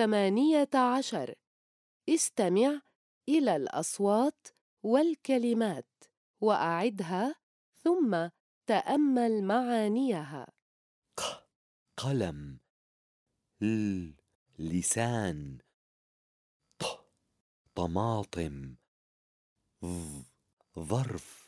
ثمانية عشر. استمع إلى الأصوات والكلمات وأعدها ثم تأمل معانيها. ق قلم. ل لسان. ط طماطم. ظ ظرف.